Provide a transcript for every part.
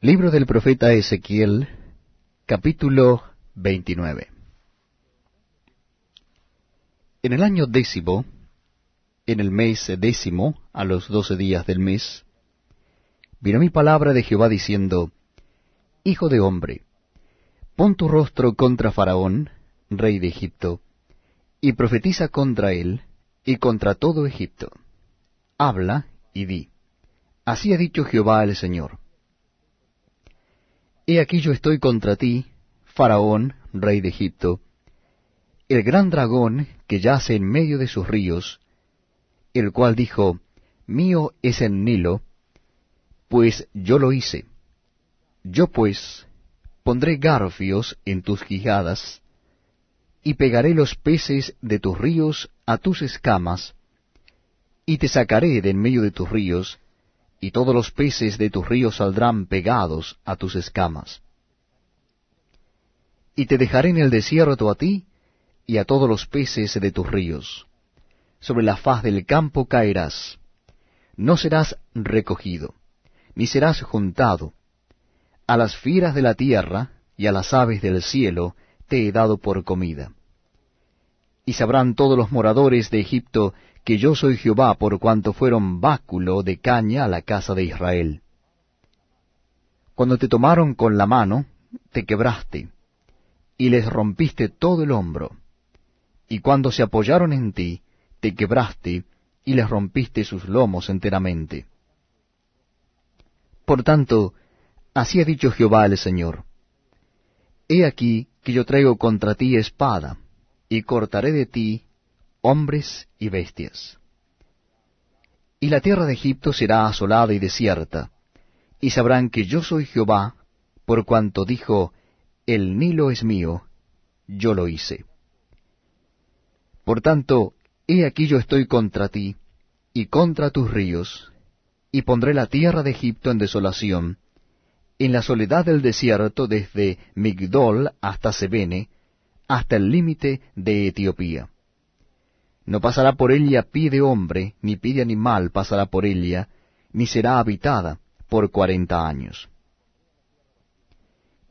Libro del profeta Ezequiel, capítulo 29. En el año décimo, en el mes décimo, a los doce días del mes, vino mi palabra de Jehová diciendo, Hijo de hombre, pon tu rostro contra Faraón, rey de Egipto, y profetiza contra él y contra todo Egipto. Habla y di, Así ha dicho Jehová el Señor He aquí yo estoy contra ti, Faraón, rey de Egipto, el gran dragón que yace en medio de sus ríos, el cual dijo, Mío es el Nilo, pues yo lo hice. Yo pues pondré garfios en tus quijadas, y pegaré los peces de tus ríos a tus escamas, y te sacaré de en medio de tus ríos, y todos los peces de tus ríos saldrán pegados a tus escamas. Y te dejaré en el desierto a ti y a todos los peces de tus ríos. Sobre la faz del campo caerás. No serás recogido, ni serás juntado. A las fieras de la tierra y a las aves del cielo te he dado por comida. Y sabrán todos los moradores de Egipto que yo soy Jehová por cuanto fueron báculo de caña a la casa de Israel. Cuando te tomaron con la mano, te quebraste, y les rompiste todo el hombro. Y cuando se apoyaron en ti, te quebraste, y les rompiste sus lomos enteramente. Por tanto, así ha dicho Jehová el Señor. He aquí que yo traigo contra ti espada, y cortaré de ti hombres y bestias. Y la tierra de Egipto será asolada y desierta, y sabrán que yo soy Jehová, por cuanto dijo, El Nilo es mío, yo lo hice. Por tanto, he aquí yo estoy contra ti, y contra tus ríos, y pondré la tierra de Egipto en desolación, en la soledad del desierto desde Migdol hasta Sebene, hasta el límite de Etiopía no pasará por ella pie de hombre, ni pie de animal pasará por ella, ni será habitada por cuarenta años.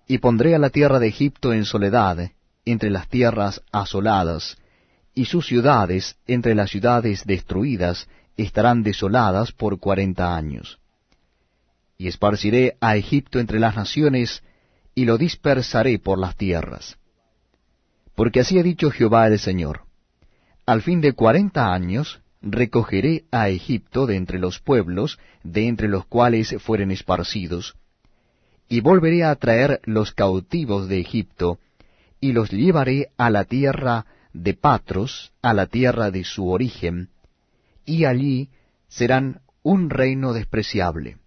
Y pondré a la tierra de Egipto en soledad, entre las tierras asoladas, y sus ciudades, entre las ciudades destruidas, estarán desoladas por cuarenta años. Y esparciré a Egipto entre las naciones, y lo dispersaré por las tierras. Porque así ha dicho Jehová el Señor al fin de cuarenta años recogeré a Egipto de entre los pueblos, de entre los cuales fueren esparcidos, y volveré a traer los cautivos de Egipto, y los llevaré a la tierra de Patros, a la tierra de su origen, y allí serán un reino despreciable.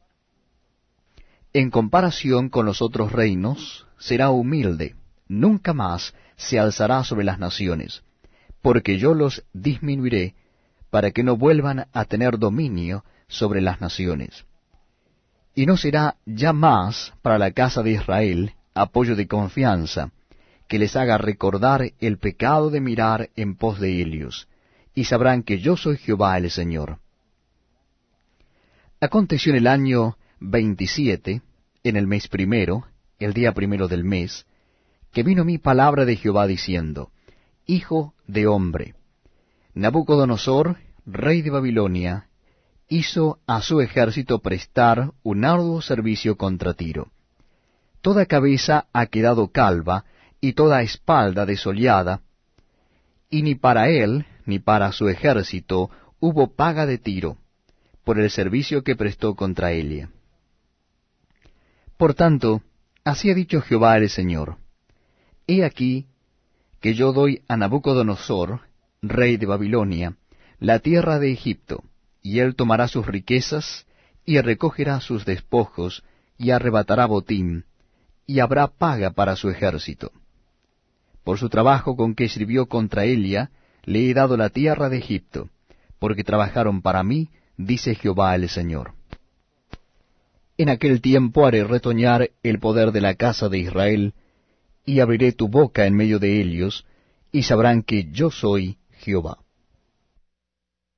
En comparación con los otros reinos, será humilde, nunca más se alzará sobre las naciones porque yo los disminuiré, para que no vuelvan a tener dominio sobre las naciones. Y no será ya más para la casa de Israel apoyo de confianza, que les haga recordar el pecado de mirar en pos de ellos, y sabrán que yo soy Jehová el Señor. Aconteció en el año veintisiete, en el mes primero, el día primero del mes, que vino mi palabra de Jehová diciendo, hijo de hombre. Nabucodonosor, rey de Babilonia, hizo a su ejército prestar un arduo servicio contra Tiro. Toda cabeza ha quedado calva y toda espalda desollada, y ni para él ni para su ejército hubo paga de Tiro, por el servicio que prestó contra Elia. Por tanto, así ha dicho Jehová el Señor, He aquí que yo doy a Nabucodonosor, rey de Babilonia, la tierra de Egipto, y él tomará sus riquezas, y recogerá sus despojos, y arrebatará botín, y habrá paga para su ejército. Por su trabajo con que sirvió contra Elia, le he dado la tierra de Egipto, porque trabajaron para mí, dice Jehová el Señor. En aquel tiempo haré retoñar el poder de la casa de Israel, y abriré tu boca en medio de ellos, y sabrán que yo soy Jehová.